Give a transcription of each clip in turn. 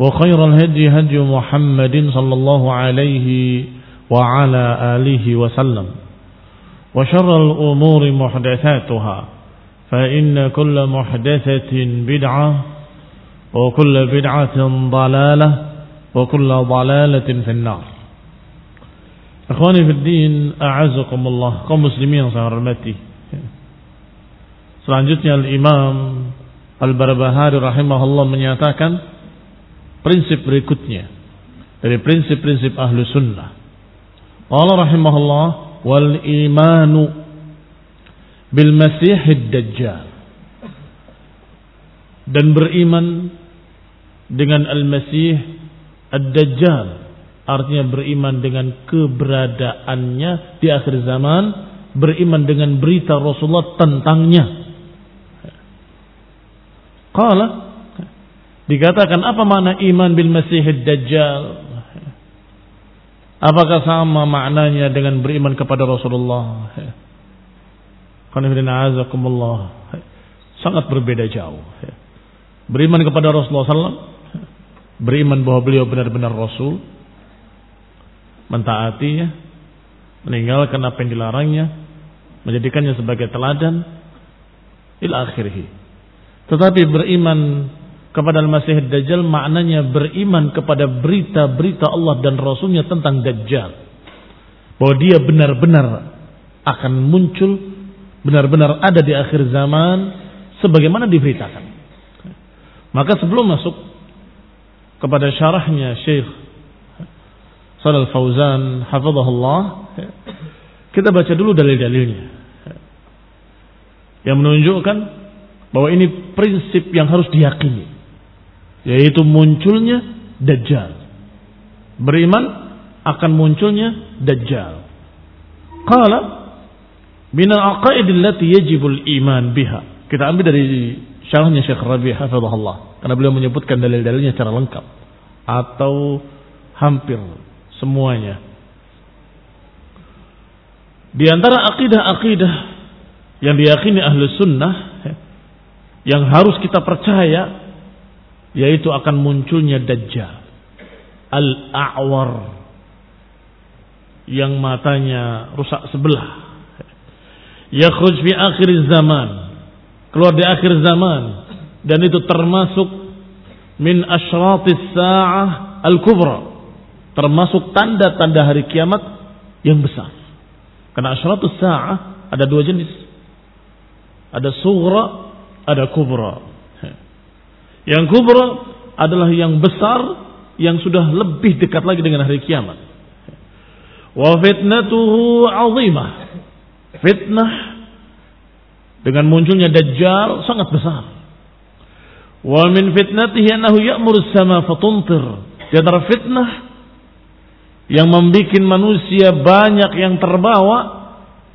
وخير الهدي هدي محمد صلى الله عليه وعلى آله وسلم. وشر الأمور محدثاتها فإن كل محدثة بدعة وكل بدعة ضلالة وكل ضلالة في النار. إخواني في الدين أعزكم الله قوم مسلمين saya hormati Selanjutnya Al-Imam Al-Barbahari rahimahullah menyatakan prinsip berikutnya dari prinsip-prinsip ahlu sunnah. Allah rahimahullah wal imanu bil masihid dajjal dan beriman dengan al-masih ad-dajjal artinya beriman dengan keberadaannya di akhir zaman beriman dengan berita Rasulullah tentangnya Qala dikatakan apa makna iman bil Masihid Dajjal? Apakah sama maknanya dengan beriman kepada Rasulullah? Sangat berbeda jauh. Beriman kepada Rasulullah SAW, beriman bahwa beliau benar-benar Rasul, mentaatinya, meninggalkan apa yang dilarangnya, menjadikannya sebagai teladan, ila akhirih. Tetapi beriman kepada Al-Masih Dajjal maknanya beriman kepada berita-berita Allah dan Rasulnya tentang Dajjal. Bahwa dia benar-benar akan muncul, benar-benar ada di akhir zaman, sebagaimana diberitakan. Maka sebelum masuk kepada syarahnya Syekh Salal Fauzan, hafizahullah, kita baca dulu dalil-dalilnya. Yang menunjukkan bahwa ini prinsip yang harus diyakini yaitu munculnya dajjal. Beriman akan munculnya dajjal. Qala min al-aqaid allati yajibu al-iman biha. Kita ambil dari syarahnya Syekh Rabi' hafizahullah karena beliau menyebutkan dalil-dalilnya secara lengkap. Atau hampir semuanya. Di antara akidah-akidah yang diyakini ahlu sunnah yang harus kita percaya yaitu akan munculnya dajjal. Al-a'war. Yang matanya rusak sebelah. Yakhruj fi akhir zaman. Keluar di akhir zaman. Dan itu termasuk min asyratis sa'ah al-kubra. Termasuk tanda-tanda hari kiamat yang besar. Karena asyratus sa'ah ada dua jenis. Ada sughra ada kubra. Yang kubra adalah yang besar yang sudah lebih dekat lagi dengan hari kiamat. Wa fitnatuhu azimah. Fitnah dengan munculnya Dajjal sangat besar. Wa min fitnatihi annahu ya'muru sama fatuntir. Di antara fitnah yang membuat manusia banyak yang terbawa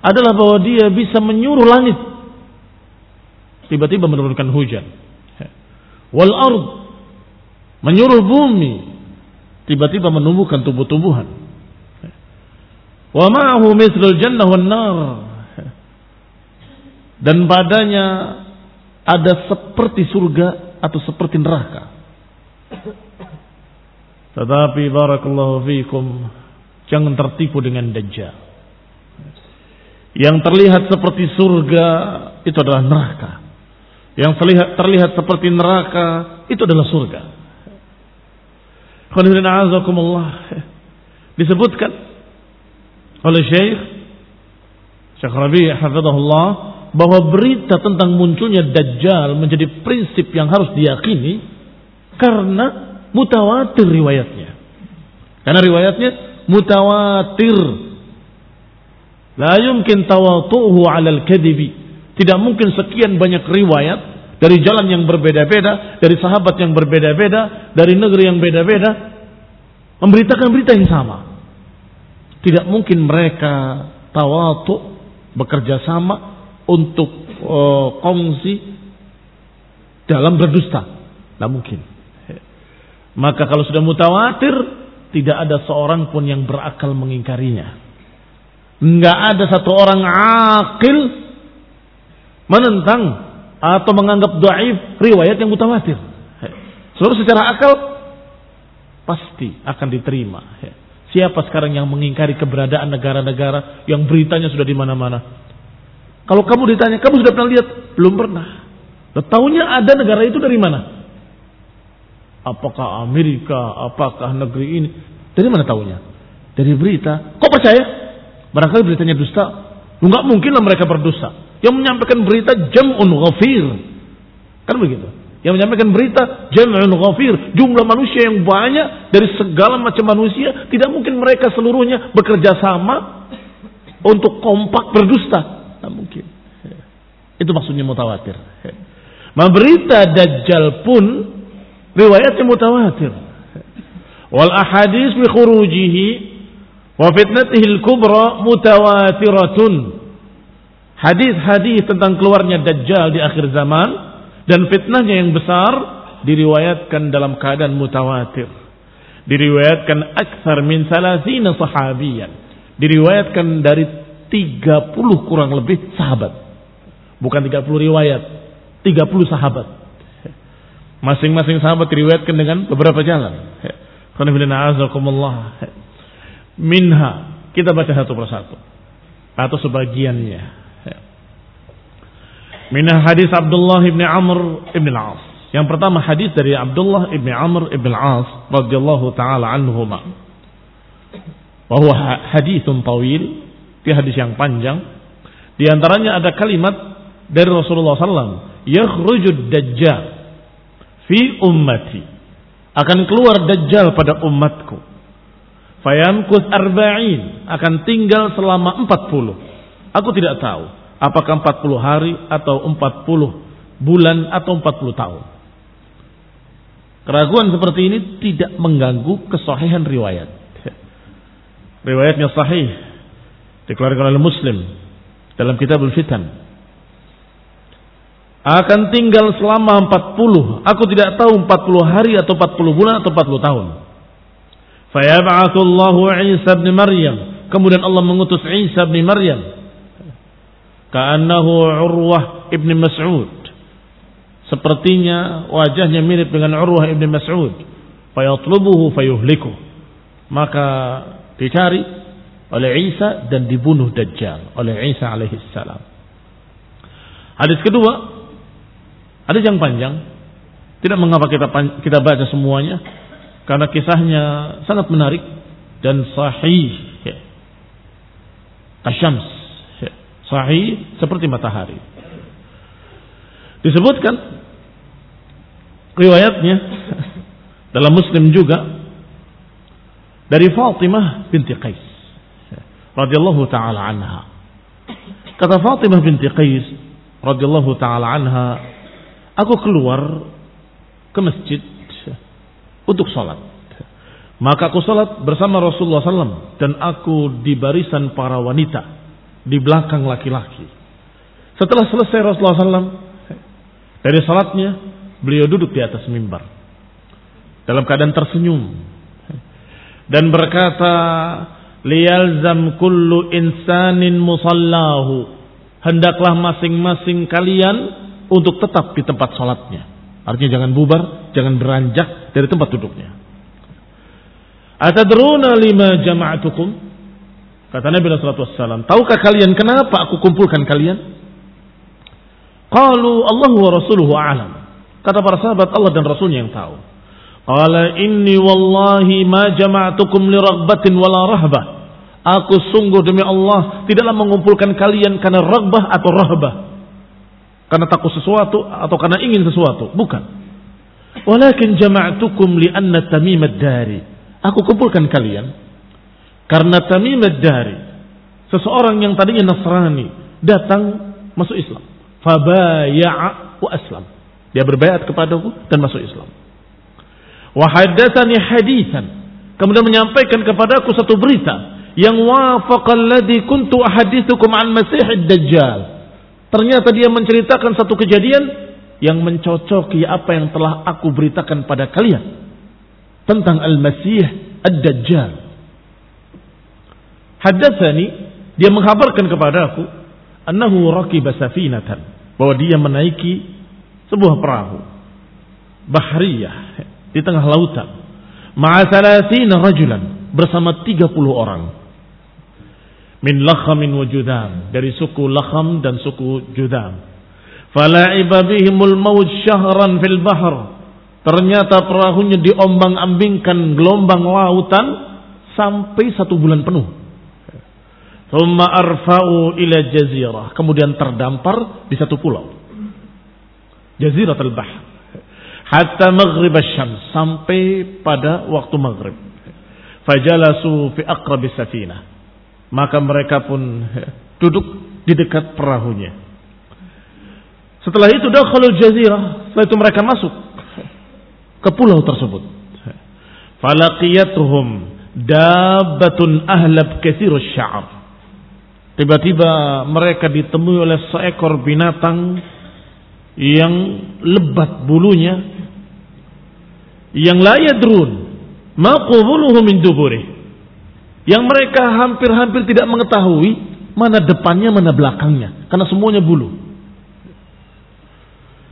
adalah bahwa dia bisa menyuruh langit tiba-tiba menurunkan hujan. Wal ard menyuruh bumi tiba-tiba menumbuhkan tumbuh-tumbuhan. Wa ma'ahu mithlul jannah wan nar. Dan padanya ada seperti surga atau seperti neraka. Tetapi barakallahu fiikum jangan tertipu dengan dajjal. Yang terlihat seperti surga itu adalah neraka. Yang terlihat terlihat seperti neraka itu adalah surga. Disebutkan oleh Syekh Syekh Rabi' hafizahullah bahwa berita tentang munculnya Dajjal menjadi prinsip yang harus diyakini karena mutawatir riwayatnya. Karena riwayatnya mutawatir. La yumkin tawatuhu 'alal kadibi tidak mungkin sekian banyak riwayat dari jalan yang berbeda-beda, dari sahabat yang berbeda-beda, dari negeri yang beda-beda, memberitakan berita yang sama. Tidak mungkin mereka tawatu bekerja sama untuk uh, kongsi dalam berdusta. Tidak mungkin. Maka kalau sudah mutawatir, tidak ada seorang pun yang berakal mengingkarinya. Enggak ada satu orang akil menentang atau menganggap dhaif riwayat yang mutawatir. Seluruh secara akal pasti akan diterima. Siapa sekarang yang mengingkari keberadaan negara-negara yang beritanya sudah di mana-mana? Kalau kamu ditanya, kamu sudah pernah lihat? Belum pernah. Tahunya ada negara itu dari mana? Apakah Amerika? Apakah negeri ini? Dari mana tahunya? Dari berita. Kok percaya? Barangkali beritanya dusta. Enggak mungkin lah mereka berdusta. Yang menyampaikan berita jam'un ghafir. Kan begitu. Yang menyampaikan berita jam'un ghafir. Jumlah manusia yang banyak dari segala macam manusia. Tidak mungkin mereka seluruhnya bekerja sama untuk kompak berdusta. Tidak mungkin. Itu maksudnya mutawatir. Ma berita Dajjal pun riwayatnya mutawatir. Wal ahadis bi khurujihi wa fitnatihi al-kubra mutawatiratun hadis-hadis tentang keluarnya Dajjal di akhir zaman dan fitnahnya yang besar diriwayatkan dalam keadaan mutawatir. Diriwayatkan aksar min salasina sahabiyan. Diriwayatkan dari 30 kurang lebih sahabat. Bukan 30 riwayat, 30 sahabat. Masing-masing sahabat diriwayatkan dengan beberapa jalan. Minha, kita baca satu persatu. Atau sebagiannya. Minah hadis Abdullah ibn Amr ibn al-As. Yang pertama hadis dari Abdullah ibn Amr ibn al-As radhiyallahu taala anhuma. Bahwa hadithun tawil, di hadis yang panjang. Di antaranya ada kalimat dari Rasulullah SAW. Yakhrujud dajjal fi ummati. Akan keluar dajjal pada umatku. Fayamkus arba'in. Akan tinggal selama 40. Aku tidak tahu Apakah 40 hari atau 40 bulan atau 40 tahun. Keraguan seperti ini tidak mengganggu kesahihan riwayat. Riwayatnya sahih. Dikeluarkan oleh Muslim dalam kitab Al-Fitan. Akan tinggal selama 40. Aku tidak tahu 40 hari atau 40 bulan atau 40 tahun. Fayab'atullahu Isa bin Maryam. Kemudian Allah mengutus Isa bin Maryam Ka'annahu Urwah ibn Mas'ud. Sepertinya wajahnya mirip dengan Urwah ibn Mas'ud. Fayatlubuhu fayuhliku. Maka dicari oleh Isa dan dibunuh Dajjal oleh Isa alaihi salam. Hadis kedua, hadis yang panjang. Tidak mengapa kita kita baca semuanya karena kisahnya sangat menarik dan sahih. Kasyams Sahih seperti matahari. Disebutkan riwayatnya dalam Muslim juga dari Fatimah binti Qais. radhiyallahu taala anha. Kata Fatimah binti Qais radhiyallahu taala anha, aku keluar ke masjid untuk sholat. Maka aku sholat bersama Rasulullah SAW dan aku di barisan para wanita di belakang laki-laki. Setelah selesai Rasulullah SAW dari sholatnya beliau duduk di atas mimbar. Dalam keadaan tersenyum. Dan berkata liyalzam kullu insanin musallahu. Hendaklah masing-masing kalian untuk tetap di tempat sholatnya artinya jangan bubar jangan beranjak dari tempat duduknya. Atadruna lima jama'atukum kata Nabi wasallam tahukah kalian kenapa aku kumpulkan kalian qalu Allah wa rasuluhu a'lam kata para sahabat Allah dan rasulnya yang tahu Qala inni wallahi ma jama'tukum li raghbatin wala rahbah. Aku sungguh demi Allah tidaklah mengumpulkan kalian karena ragbah atau rahbah. Karena takut sesuatu atau karena ingin sesuatu, bukan. Walakin jama'tukum li anna tamimad dari. Aku kumpulkan kalian karena tamimad dari. Seseorang yang tadinya Nasrani datang masuk Islam. Fabaya'a wa aslam. Dia berbayat kepadaku dan masuk Islam. Wahadatsani hadisan. Kemudian menyampaikan kepadaku satu berita yang wafaqal ladzi kuntu ahadithukum an Masih dajjal Ternyata dia menceritakan satu kejadian yang mencocoki apa yang telah aku beritakan pada kalian tentang Al-Masih Ad-Dajjal. Hadatsani dia menghabarkan kepada aku annahu raqiba safinatan bahwa dia menaiki sebuah perahu bahriyah di tengah lautan. Ma'asalasina rajulan bersama 30 orang. Min lakhamin wa judam. Dari suku lakham dan suku judam. Fala'iba bihimul mawj syahran fil bahr. Ternyata perahunya diombang-ambingkan gelombang lautan sampai satu bulan penuh. Thumma arfa'u ila jazirah. Kemudian terdampar di satu pulau. Jazirat al-Bahr hatta maghrib syams sampai pada waktu maghrib. Fajalasu fi aqrabis safinah. Maka mereka pun duduk di dekat perahunya. Setelah itu dakhalul jazirah, setelah itu mereka masuk ke pulau tersebut. Falaqiyatuhum dabbatun ahlab katsirus sya'ar. Tiba-tiba mereka ditemui oleh seekor binatang yang lebat bulunya yang la yadrun ma qubuluhu min duburi yang mereka hampir-hampir tidak mengetahui mana depannya mana belakangnya karena semuanya bulu.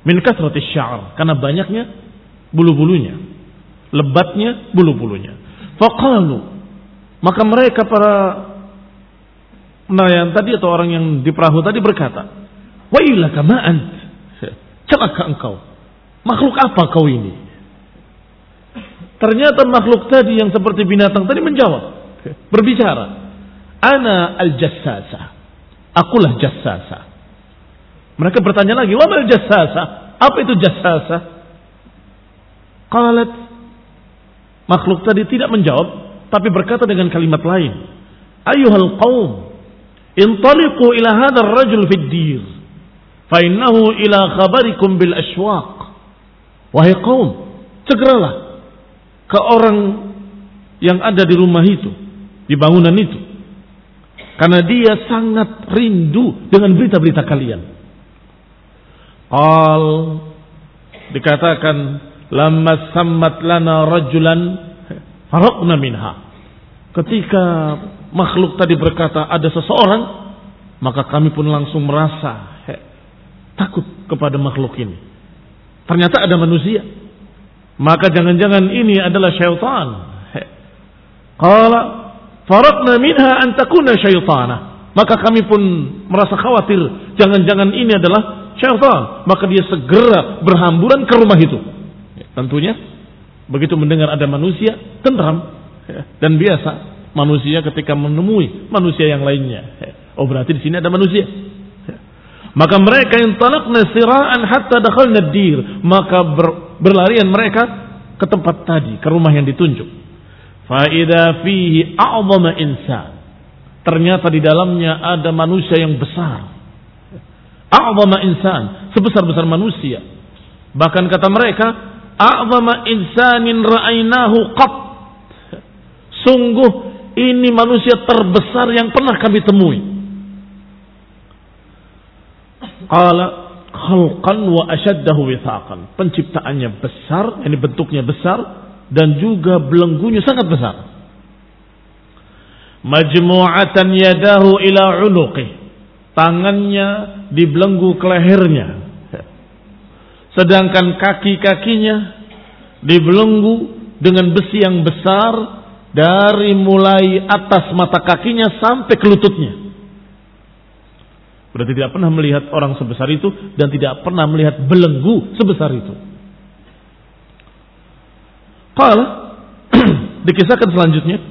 Min kasrati sya'ar karena banyaknya bulu-bulunya. Lebatnya bulu-bulunya. Faqalu maka mereka para nelayan tadi atau orang yang di perahu tadi berkata wa ilaka ma ant celaka engkau makhluk apa kau ini Ternyata makhluk tadi yang seperti binatang tadi menjawab, berbicara. Ana al-jassasa. Akulah jassasa. Mereka bertanya lagi, "Wa mal jassasa?" Apa itu jassasa? Qalat makhluk tadi tidak menjawab, tapi berkata dengan kalimat lain, "Ayuhal qaum, intaliqu ila hadzal rajul fid dir, fa innahu ila khabarikum bil ashwaq." Wahai kaum, segeralah ke orang yang ada di rumah itu, di bangunan itu. Karena dia sangat rindu dengan berita-berita kalian. Al dikatakan lama sammat lana rajulan farokna minha. Ketika makhluk tadi berkata ada seseorang, maka kami pun langsung merasa he, takut kepada makhluk ini. Ternyata ada manusia maka jangan-jangan ini adalah syaitan. Qala faradna minha an takuna syaitana. Maka kami pun merasa khawatir jangan-jangan ini adalah syaitan. Maka dia segera berhamburan ke rumah itu. Tentunya begitu mendengar ada manusia tentram dan biasa manusia ketika menemui manusia yang lainnya. Oh berarti di sini ada manusia. Maka mereka yang talakna siraan hatta dakhalna dir. Maka ber, berlarian mereka ke tempat tadi, ke rumah yang ditunjuk. Faida fihi a'zama insan. Ternyata di dalamnya ada manusia yang besar. A'zama insan, sebesar-besar manusia. Bahkan kata mereka, a'zama insanin ra'ainahu qat. Sungguh ini manusia terbesar yang pernah kami temui. Qala khalqan wa ashaddahu withaqan. Penciptaannya besar, ini bentuknya besar dan juga belenggunya sangat besar. Majmu'atan yadahu ila unuqih. Tangannya dibelenggu ke lehernya. Sedangkan kaki-kakinya dibelenggu dengan besi yang besar dari mulai atas mata kakinya sampai ke lututnya. Berarti tidak pernah melihat orang sebesar itu dan tidak pernah melihat belenggu sebesar itu. Qala dikisahkan selanjutnya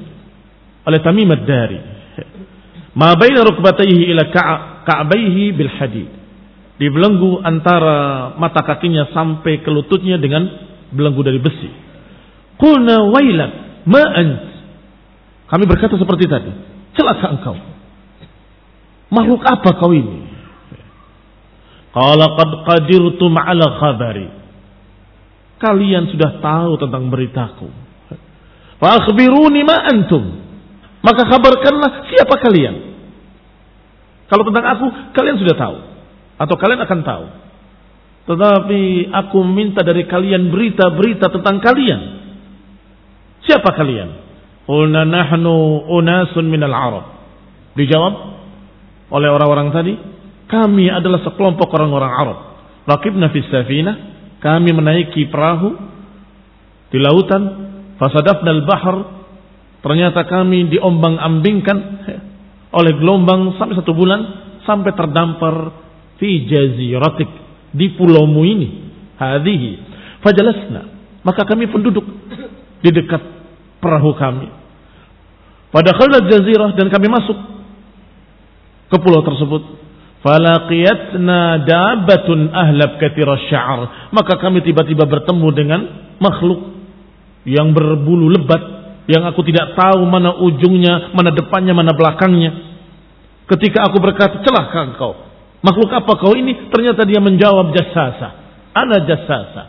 oleh Tamim dari Ma baina rukbatayhi ila ka'baihi bil hadid. Dibelenggu antara mata kakinya sampai ke lututnya dengan belenggu dari besi. Qulna wailak ma ant kami berkata seperti tadi, celaka engkau. Makhluk apa kau ini? Qala qad qadirtum ala khabari. Kalian sudah tahu tentang beritaku. Fa akhbiruni. Maka kabarkanlah siapa kalian. Kalau tentang aku, kalian sudah tahu. Atau kalian akan tahu. Tetapi aku minta dari kalian berita-berita tentang kalian. Siapa kalian? Qulna nahnu unasun minal Arab. Dijawab oleh orang-orang tadi, kami adalah sekelompok orang-orang Arab. Rakibna fis safinah, kami menaiki perahu di lautan, fasadafna al-bahr, ternyata kami diombang-ambingkan oleh gelombang sampai satu bulan sampai terdampar fi jaziratik di pulaumu ini hadhihi fajalasna maka kami penduduk di dekat perahu kami. Pada khalat jazirah dan kami masuk ke pulau tersebut. Falaqiyatna dabatun ahlab kathira sya'ar. Maka kami tiba-tiba bertemu dengan makhluk yang berbulu lebat yang aku tidak tahu mana ujungnya, mana depannya, mana belakangnya. Ketika aku berkata, celaka engkau. Makhluk apa kau ini? Ternyata dia menjawab jasasa. Ana jasasa.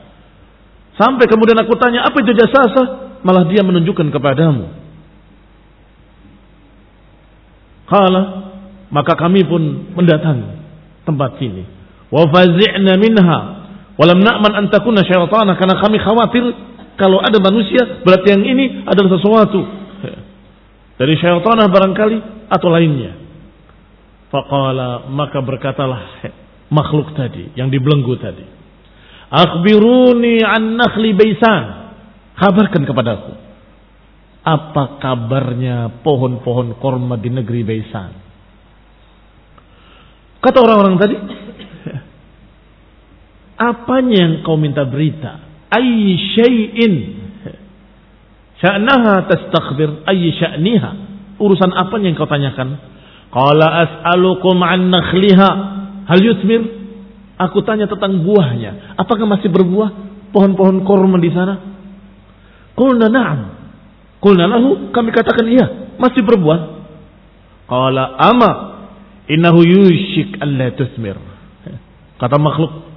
Sampai kemudian aku tanya, apa itu jasasa? Malah dia menunjukkan kepadamu. Kala maka kami pun mendatangi tempat sini. Wa fazi'na minha wa lam na'man an takuna syaitana karena kami khawatir kalau ada manusia berarti yang ini adalah sesuatu dari syaitanah barangkali atau lainnya. Faqala maka berkatalah makhluk tadi yang dibelenggu tadi. Akhbiruni an nakhli baisan. Kabarkan kepadaku. Apa kabarnya pohon-pohon korma di negeri Baisan? Kata orang-orang tadi, apanya yang kau minta berita? Ayy syai'in sya'naha tastakhbir ayy sya'niha. Urusan apa yang kau tanyakan? Qala as'alukum an nakhliha hal? Aku tanya tentang buahnya. Apakah masih berbuah pohon-pohon korma di sana? Qulna na'am. Qulna lahu, kami katakan iya, masih berbuah. Qala ama innahu yushik alla tusmir. Kata makhluk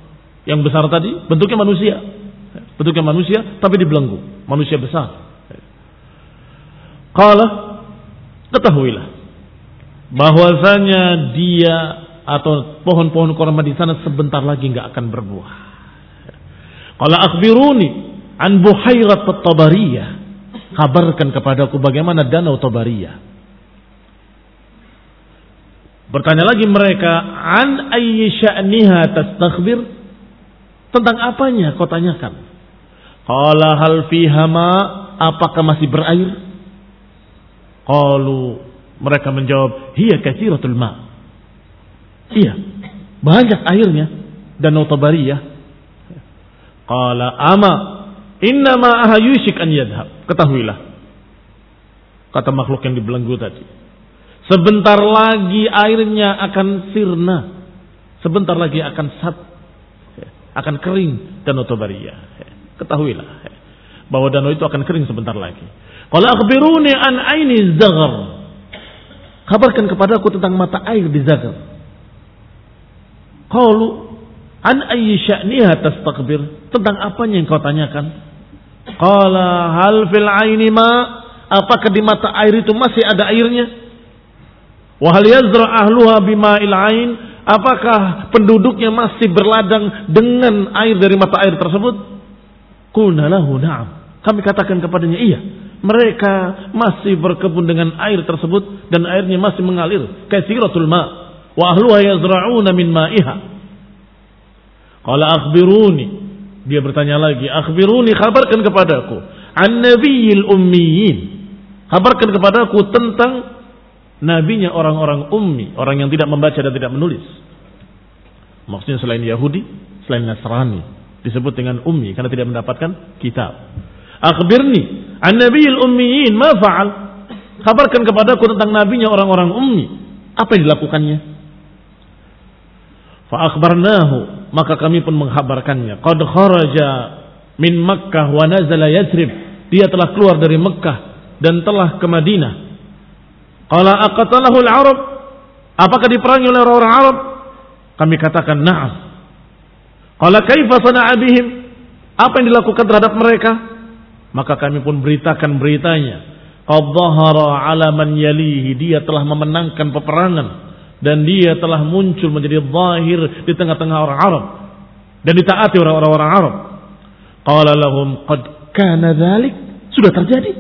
yang besar tadi, bentuknya manusia. Bentuknya manusia tapi dibelenggu, manusia besar. Qala ketahuilah bahwasanya dia atau pohon-pohon korma di sana sebentar lagi nggak akan berbuah. Qala akhbiruni an Buhairat Tabariyah. Kabarkan kepadaku bagaimana danau Tabariyah. Bertanya lagi mereka, an ayyi sya'niha tastakhbir? Tentang apanya kau tanyakan? Qala hal fiha ma? Apakah masih berair? Qalu mereka menjawab, hiya katsiratul ma. Iya, banyak airnya danau Tabariyah. Qala ama Innama ahayushik an yadhab. Ketahuilah. Kata makhluk yang dibelenggu tadi. Sebentar lagi airnya akan sirna. Sebentar lagi akan sat. Akan kering dan otobaria. Ketahuilah. Bahwa danau itu akan kering sebentar lagi. Kalau akhbiruni an aini zaghar. Kabarkan kepadaku tentang mata air di Zagar. Qalu an ayyi sya'niha tastakbir? Tentang apanya yang kau tanyakan? Qala hal fil aini ma? Apakah di mata air itu masih ada airnya? Wa hal yazra ahluha bima'il ain? Apakah penduduknya masih berladang dengan air dari mata air tersebut? Qulna lahu na'am. Kami katakan kepadanya iya. Mereka masih berkebun dengan air tersebut dan airnya masih mengalir. Katsiratul ma' wa ahluha yazra'una min ma'iha. Qala akhbiruni. Dia bertanya lagi, akhbiruni kabarkan kepadaku an nabiyil ummiyin. Kabarkan kepadaku tentang nabinya orang-orang ummi, orang yang tidak membaca dan tidak menulis. Maksudnya selain Yahudi, selain Nasrani, disebut dengan ummi karena tidak mendapatkan kitab. Akhbirni an nabiyil ummiyin ma fa'al? Kabarkan kepadaku tentang nabinya orang-orang ummi. Apa yang dilakukannya? Fa'akhbarnahu. Maka kami pun menghabarkannya. Qad kharaja min Makkah wa nazala Yathrib. Dia telah keluar dari Mekkah dan telah ke Madinah. Qala aqatalahu al-Arab? Apakah diperangi oleh orang-orang Arab? Kami katakan na'am. Qala kaifa sana'a bihim? Apa yang dilakukan terhadap mereka? Maka kami pun beritakan beritanya. Qad dhahara ala man yalihi. Dia telah memenangkan peperangan dan dia telah muncul menjadi zahir di tengah-tengah orang Arab dan ditaati orang-orang Arab. Qala lahum qad kana dhalik sudah terjadi.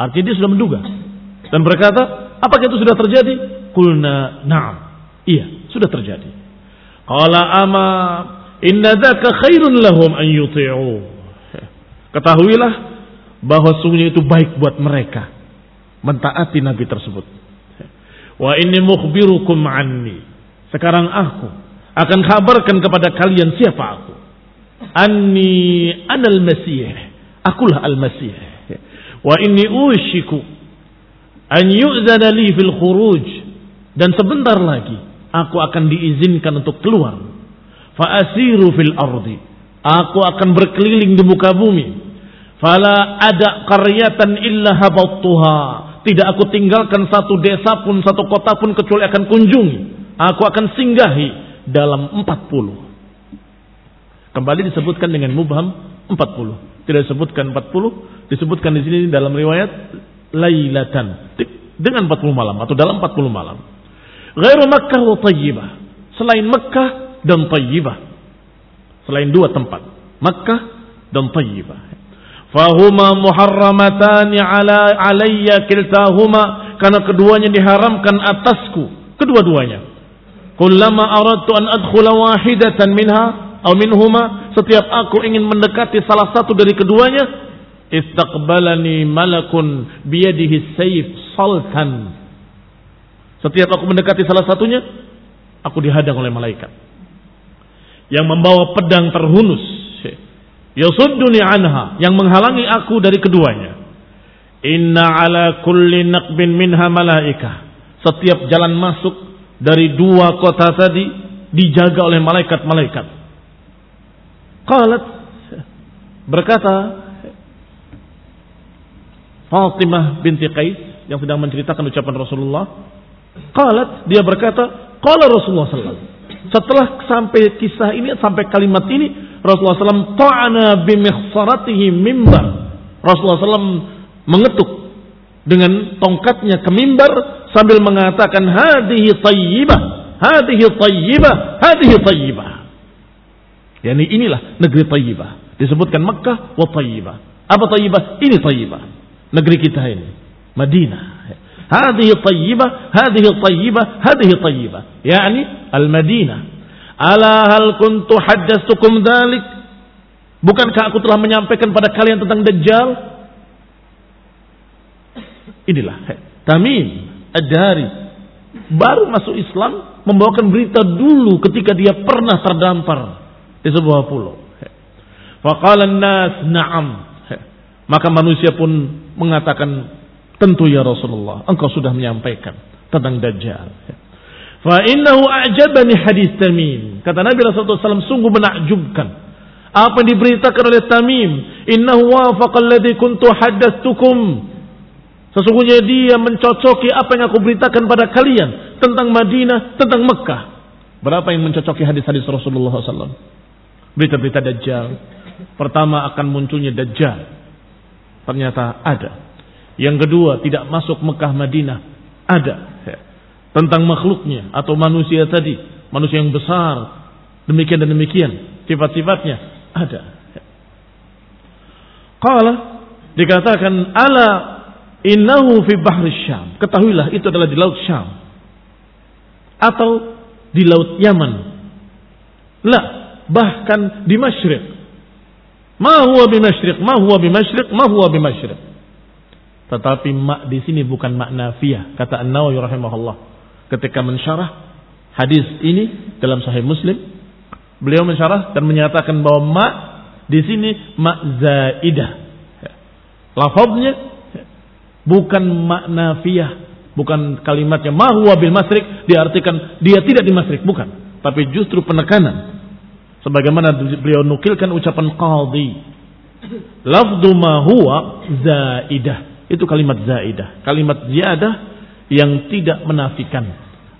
Artinya dia sudah menduga dan berkata, apakah itu sudah terjadi? Kulna na'am. Iya, sudah terjadi. Qala ama inna dzaka khairun lahum an yuti'u. Ketahuilah bahwa sungguhnya itu baik buat mereka mentaati nabi tersebut Wa ini mukhbirukum anni. Sekarang aku akan kabarkan kepada kalian siapa aku. Anni anal masih. Akulah al-masih. Wa inni ushiku an yu'zana li fil khuruj. Dan sebentar lagi aku akan diizinkan untuk keluar. Fa asiru fil ardi. Aku akan berkeliling di muka bumi. Fala ada qaryatan illa habattuha tidak aku tinggalkan satu desa pun, satu kota pun kecuali akan kunjungi. Aku akan singgahi dalam empat puluh. Kembali disebutkan dengan mubham empat puluh. Tidak disebutkan empat puluh, disebutkan di sini dalam riwayat lailatan dengan empat puluh malam atau dalam empat puluh malam. Ghairu Makkah wa. Selain Makkah dan Tayyibah. Selain dua tempat, Makkah dan Tayyibah. Fahuma muharramatani ala alayya kiltahuma. Karena keduanya diharamkan atasku. Kedua-duanya. Kullama aradtu an adkhula wahidatan minha atau minhuma. Setiap aku ingin mendekati salah satu dari keduanya istaqbalani malakun biyadihi sayf saltan. Setiap aku mendekati salah satunya aku dihadang oleh malaikat. Yang membawa pedang terhunus Yasudduni anha. Yang menghalangi aku dari keduanya. Inna ala kulli naqbin minha malaika. Setiap jalan masuk dari dua kota tadi dijaga oleh malaikat-malaikat. Qalat berkata Fatimah binti Qais yang sedang menceritakan ucapan Rasulullah. Qalat dia berkata, qala Rasulullah sallallahu Setelah sampai kisah ini sampai kalimat ini Rasulullah SAW ta'ana bimikhsaratihi mimbar. Rasulullah SAW mengetuk dengan tongkatnya ke mimbar sambil mengatakan hadihi tayyibah, hadihi tayyibah, hadihi tayyibah. Yani inilah negeri tayyibah. Disebutkan Makkah wa tayyibah. Apa tayyibah? Ini tayyibah. Negeri kita ini. Madinah. Hadihi tayyibah, hadihi tayyibah, hadihi tayyibah. Yani al-Madinah. Ala hal kuntu haddastukum dalik? Bukankah aku telah menyampaikan pada kalian tentang Dajjal? Inilah Tamim Ad-Dari baru masuk Islam membawakan berita dulu ketika dia pernah terdampar di sebuah pulau. Faqala nas na'am. Maka manusia pun mengatakan tentu ya Rasulullah, engkau sudah menyampaikan tentang Dajjal. Fa innahu a'jabani hadis Tamim. Kata Nabi Rasulullah SAW sungguh menakjubkan. Apa yang diberitakan oleh Tamim. Innahu wafaqa alladhi kuntu haddastukum. Sesungguhnya dia mencocoki apa yang aku beritakan pada kalian tentang Madinah, tentang Mekah. Berapa yang mencocoki hadis-hadis Rasulullah SAW? Berita-berita Dajjal. Pertama akan munculnya Dajjal. Ternyata ada. Yang kedua tidak masuk Mekah Madinah. Ada. Tentang makhluknya atau manusia tadi. Manusia yang besar. Demikian dan demikian. Sifat-sifatnya ada. Qala dikatakan ala Innahu fi bahri Syam. Ketahuilah itu adalah di laut Syam. Atau di laut Yaman. La, bahkan di Masyriq. Ma huwa bi Masyriq, ma huwa bi Masyriq, ma huwa bi Masyriq. Tetapi mak di sini bukan makna fiyah, kata An-Nawawi rahimahullah. Ketika mensyarah hadis ini dalam Sahih Muslim, beliau mensyarah dan menyatakan bahwa mak di sini mak zaidah. Lafaznya bukan makna fiyah, bukan kalimatnya mahwa bil masrik diartikan dia tidak di masrik, bukan. Tapi justru penekanan. Sebagaimana beliau nukilkan ucapan qadhi. Lafdu ma huwa zaidah. Itu kalimat zaidah. Kalimat ziyadah yang tidak menafikan.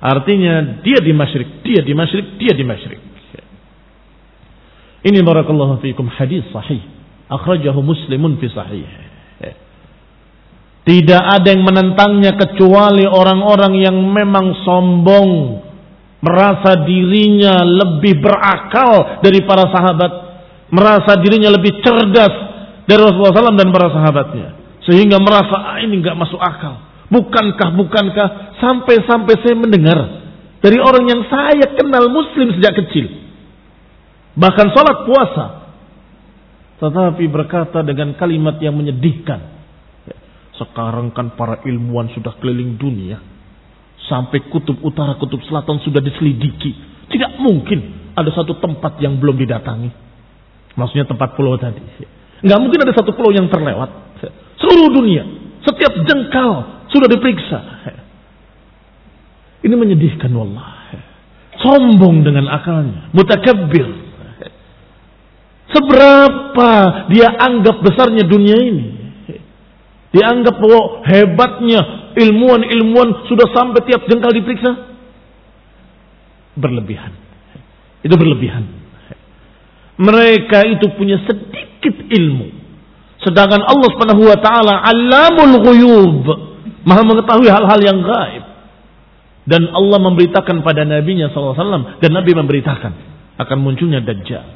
Artinya dia di masyrik, dia di masyrik, dia di masyrik. Ini barakallahu fiikum hadis sahih. Akhrajahu muslimun fi sahih. Tidak ada yang menentangnya kecuali orang-orang yang memang sombong. Merasa dirinya lebih berakal dari para sahabat. Merasa dirinya lebih cerdas dari Rasulullah SAW dan para sahabatnya. Sehingga merasa ah, ini nggak masuk akal. Bukankah, bukankah sampai-sampai saya mendengar dari orang yang saya kenal muslim sejak kecil. Bahkan sholat puasa. Tetapi berkata dengan kalimat yang menyedihkan. Sekarang kan para ilmuwan sudah keliling dunia. Sampai kutub utara, kutub selatan sudah diselidiki. Tidak mungkin ada satu tempat yang belum didatangi. Maksudnya tempat pulau tadi. Nggak mungkin ada satu pulau yang terlewat. Seluruh dunia, setiap jengkal sudah diperiksa. Ini menyedihkan wallah. Sombong dengan akalnya, mutakabbir. Seberapa dia anggap besarnya dunia ini? Dianggap bahwa hebatnya ilmuwan-ilmuwan sudah sampai tiap jengkal diperiksa. Berlebihan. Itu berlebihan. Mereka itu punya sedikit ilmu. Sedangkan Allah Subhanahu wa taala alamul ghuyub, Maha mengetahui hal-hal yang gaib. Dan Allah memberitakan pada nabinya SAW dan Nabi memberitakan akan munculnya Dajjal.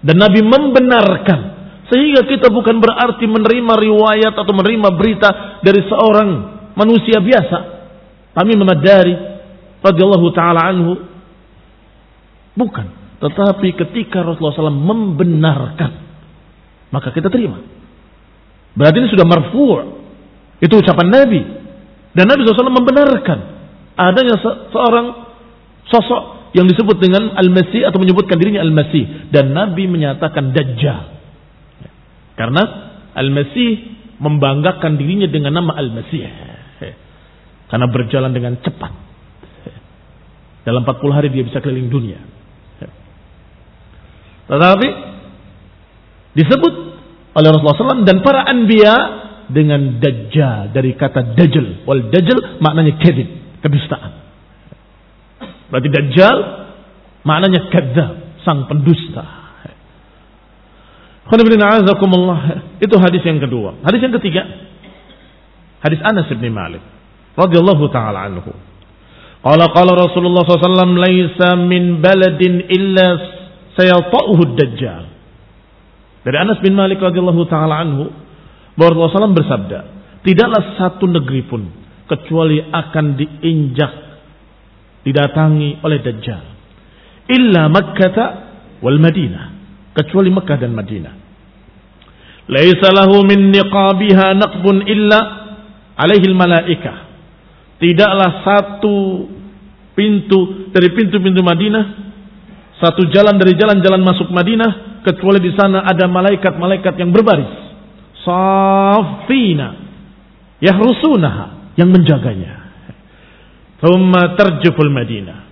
Dan Nabi membenarkan sehingga kita bukan berarti menerima riwayat atau menerima berita dari seorang manusia biasa. Kami memadari radhiyallahu taala anhu. Bukan, tetapi ketika Rasulullah SAW membenarkan, maka kita terima. Berarti ini sudah marfu'. Itu ucapan Nabi. Dan Nabi SAW membenarkan adanya se seorang sosok yang disebut dengan Al-Masih atau menyebutkan dirinya Al-Masih. Dan Nabi menyatakan Dajjal. Karena Al-Masih membanggakan dirinya dengan nama Al-Masih. Karena berjalan dengan cepat. Dalam 40 hari dia bisa keliling dunia. Tetapi disebut oleh Rasulullah SAW dan para anbiya dengan dajjal dari kata dajjal. Wal dajjal maknanya kedib, kedustaan. Berarti dajjal maknanya kadzab, sang pendusta. Itu hadis yang kedua. Hadis yang ketiga. Hadis Anas bin Malik. radhiyallahu taala anhu. Qala qala Rasulullah SAW laisa min baladin illa sayata'uhu dajjal. Dari Anas bin Malik radhiyallahu taala anhu Rasulullah SAW bersabda, tidaklah satu negeri pun kecuali akan diinjak didatangi oleh dajjal illa Makkah wal Madinah kecuali Mekah dan Madinah Laisa lahu min niqabiha naqbun illa alaihi malaikah. Tidaklah satu pintu dari pintu-pintu Madinah, satu jalan dari jalan-jalan masuk Madinah kecuali di sana ada malaikat-malaikat yang berbaris. Safina yahrusunaha yang menjaganya. Thumma tarjuful Madinah.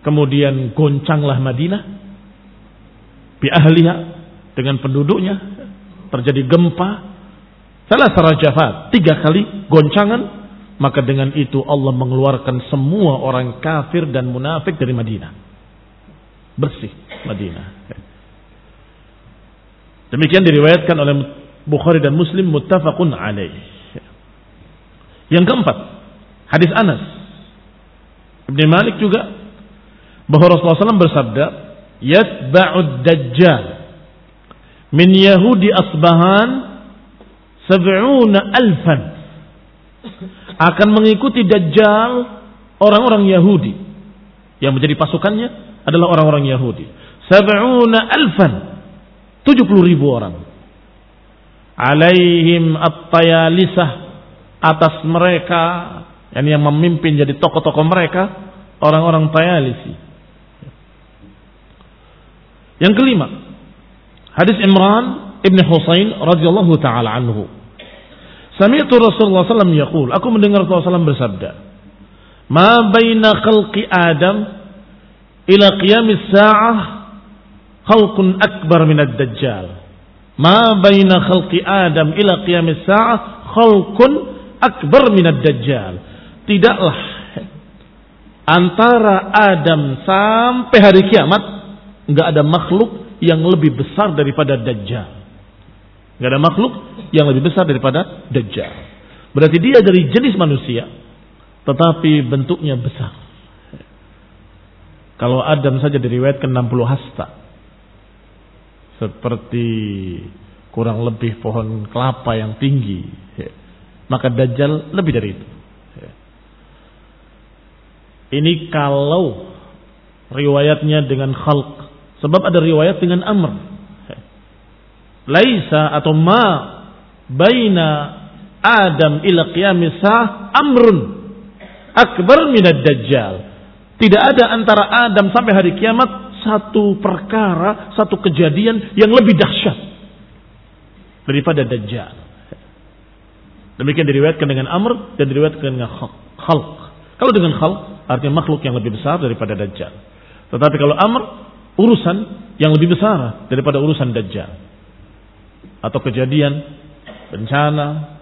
Kemudian goncanglah Madinah bi ahliha dengan penduduknya terjadi gempa, salah sarajafat, tiga kali goncangan, maka dengan itu Allah mengeluarkan semua orang kafir dan munafik dari Madinah. Bersih Madinah. Demikian diriwayatkan oleh Bukhari dan Muslim muttafaqun alaih. Yang keempat, hadis Anas. Ibn Malik juga bahwa Rasulullah SAW bersabda, "Yatba'ud dajjal min Yahudi Asbahan sab'una alfan." Akan mengikuti dajjal orang-orang Yahudi yang menjadi pasukannya adalah orang-orang Yahudi. Sab'una alfan 70 ribu orang alaihim at-tayalisah atas mereka yang yang memimpin jadi tokoh-tokoh mereka orang-orang Tayalisi. Yang kelima, hadis Imran Ibn Husain radhiyallahu taala anhu. Sami'tu Rasulullah sallallahu yaqul, aku mendengar Rasulullah sallallahu bersabda, "Ma baina khalqi Adam ila qiyamis sa'ah khalqun akbar min ad-dajjal." Ma baina khalqi Adam ila qiyamis sa'ah khalqun akbar minad dajjal. Tidaklah antara Adam sampai hari kiamat enggak ada makhluk yang lebih besar daripada dajjal. Enggak ada makhluk yang lebih besar daripada dajjal. Berarti dia dari jenis manusia tetapi bentuknya besar. Kalau Adam saja diriwayatkan 60 hasta seperti kurang lebih pohon kelapa yang tinggi. Maka Dajjal lebih dari itu. Ini kalau riwayatnya dengan khalq. Sebab ada riwayat dengan amr. Laisa atau ma baina Adam ila qiyamisah amrun akbar minad dajjal. Tidak ada antara Adam sampai hari kiamat satu perkara, satu kejadian yang lebih dahsyat daripada Dajjal. Demikian diriwayatkan dengan Amr dan diriwayatkan dengan Khalq. Kalau dengan Khalq artinya makhluk yang lebih besar daripada Dajjal. Tetapi kalau Amr urusan yang lebih besar daripada urusan Dajjal. Atau kejadian bencana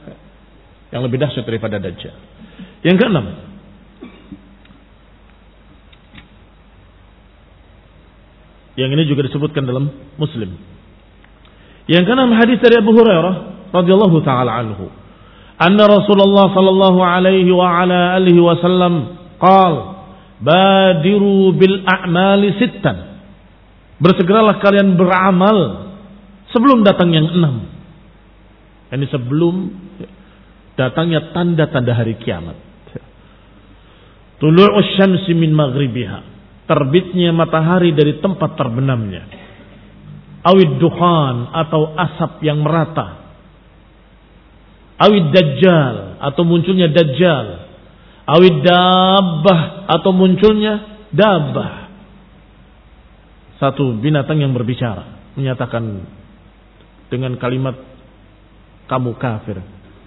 yang lebih dahsyat daripada Dajjal. Yang keenam, Yang ini juga disebutkan dalam Muslim. Yang keenam hadis dari Abu Hurairah radhiyallahu taala anhu. Anna Rasulullah sallallahu alaihi wa ala alihi wasallam qal badiru bil a'mali sittan. Bersegeralah kalian beramal sebelum datang yang enam. Ini sebelum datangnya tanda-tanda hari kiamat. Tulu'us syamsi min maghribiha terbitnya matahari dari tempat terbenamnya. Awid duhan atau asap yang merata. Awid dajjal atau munculnya dajjal. Awid dabbah atau munculnya dabbah. Satu binatang yang berbicara. Menyatakan dengan kalimat kamu kafir.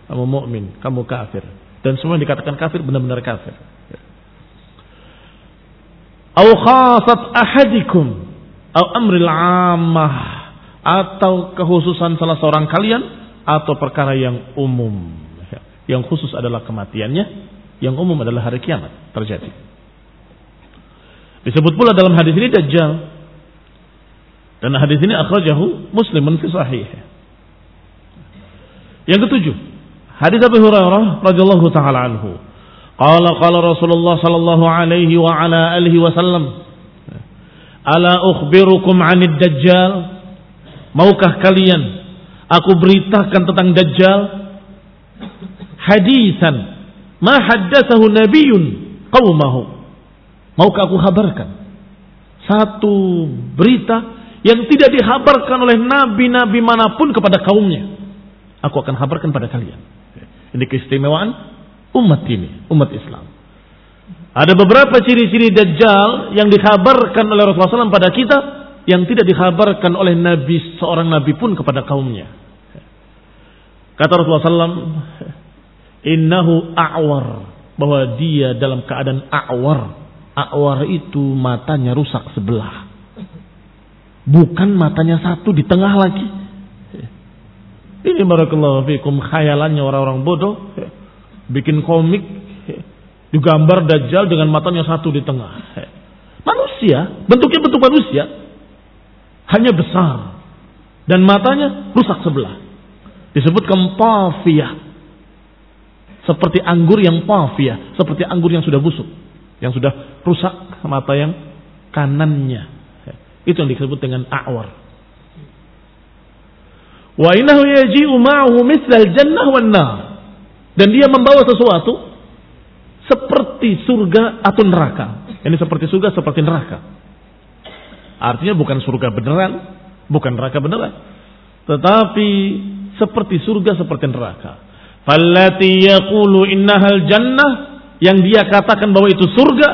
Kamu mukmin, kamu kafir. Dan semua yang dikatakan kafir benar-benar kafir. Au khasat ahadikum au amril ammah atau kekhususan salah seorang kalian atau perkara yang umum. Yang khusus adalah kematiannya, yang umum adalah hari kiamat terjadi. Disebut pula dalam hadis ini dajjal. Dan hadis ini akhrajahu Muslimun fi sahih. Yang ketujuh, hadis Abu Hurairah radhiyallahu taala anhu. Qala qala Rasulullah sallallahu alaihi wa ala alihi wasallam Ala ukhbirukum 'anid dajjal? Maukah kalian aku beritakan tentang dajjal? Hadisan ma haddatsahu nabiyyun qaumahu. Maukah aku kabarkan satu berita yang tidak dihabarkan oleh nabi-nabi mana pun kepada kaumnya. Aku akan kabarkan pada kalian. Ini keistimewaan umat ini, umat Islam. Ada beberapa ciri-ciri Dajjal yang dikabarkan oleh Rasulullah SAW pada kita yang tidak dikabarkan oleh Nabi seorang Nabi pun kepada kaumnya. Kata Rasulullah SAW, Innahu a'war. Bahwa dia dalam keadaan a'war. A'war itu matanya rusak sebelah. Bukan matanya satu di tengah lagi. Ini barakallahu fikum khayalannya orang-orang bodoh. Bikin komik. Digambar Dajjal dengan matanya satu di tengah. Manusia. Bentuknya bentuk manusia. Hanya besar. Dan matanya rusak sebelah. Disebutkan pafiyah. Seperti anggur yang pafiyah. Seperti anggur yang sudah busuk. Yang sudah rusak mata yang kanannya. Itu yang disebut dengan a'war. Wa innahu yaji'u ma'ahu mithlal jannah wan nar. Dan dia membawa sesuatu seperti surga atau neraka. Ini seperti surga, seperti neraka. Artinya bukan surga beneran, bukan neraka beneran. Tetapi seperti surga, seperti neraka. Fallati yaqulu innahal jannah yang dia katakan bahwa itu surga,